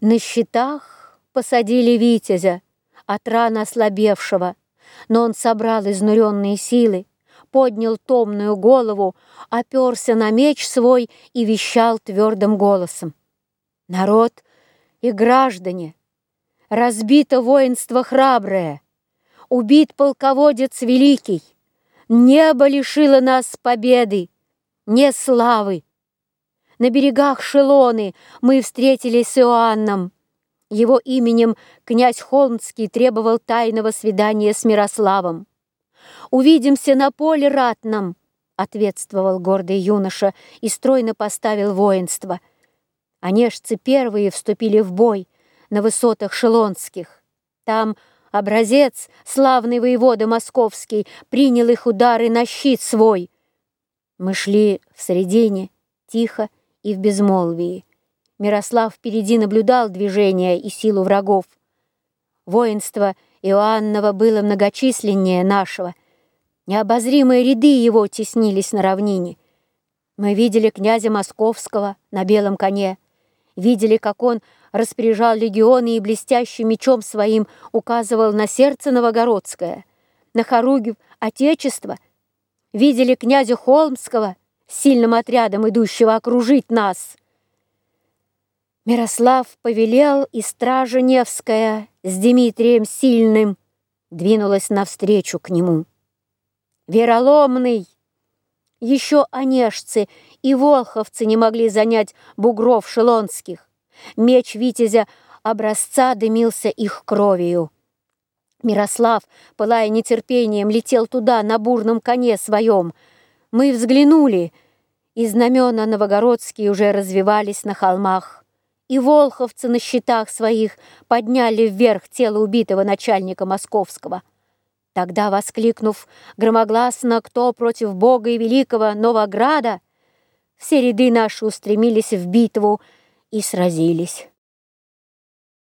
На щитах посадили витязя, от ран ослабевшего, но он собрал изнуренные силы, поднял томную голову, оперся на меч свой и вещал твердым голосом. «Народ и граждане, разбито воинство храброе, убит полководец великий, небо лишило нас победы, не славы. На берегах Шелоны мы встретились с Иоанном. Его именем князь Холмский требовал тайного свидания с Мирославом. «Увидимся на поле ратном», — ответствовал гордый юноша и стройно поставил воинство. Онежцы первые вступили в бой на высотах Шелонских. Там образец, славный воевода московский, принял их удары на щит свой. Мы шли в середине, тихо и в безмолвии. Мирослав впереди наблюдал движение и силу врагов. Воинство Иоаннова было многочисленнее нашего. Необозримые ряды его теснились на равнине. Мы видели князя Московского на белом коне, видели, как он распоряжал легионы и блестящим мечом своим указывал на сердце Новогородское, на Хоругев Отечество, видели князя Холмского сильным отрядом, идущего окружить нас. Мирослав повелел, и стража Невская с Дмитрием Сильным двинулась навстречу к нему. Вероломный! Еще онежцы и волховцы не могли занять бугров шелонских. Меч витязя образца дымился их кровью. Мирослав, пылая нетерпением, летел туда на бурном коне своем. Мы взглянули, и знамена новогородские уже развивались на холмах и волховцы на щитах своих подняли вверх тело убитого начальника московского. Тогда, воскликнув громогласно «Кто против Бога и великого Новограда?», все ряды наши устремились в битву и сразились.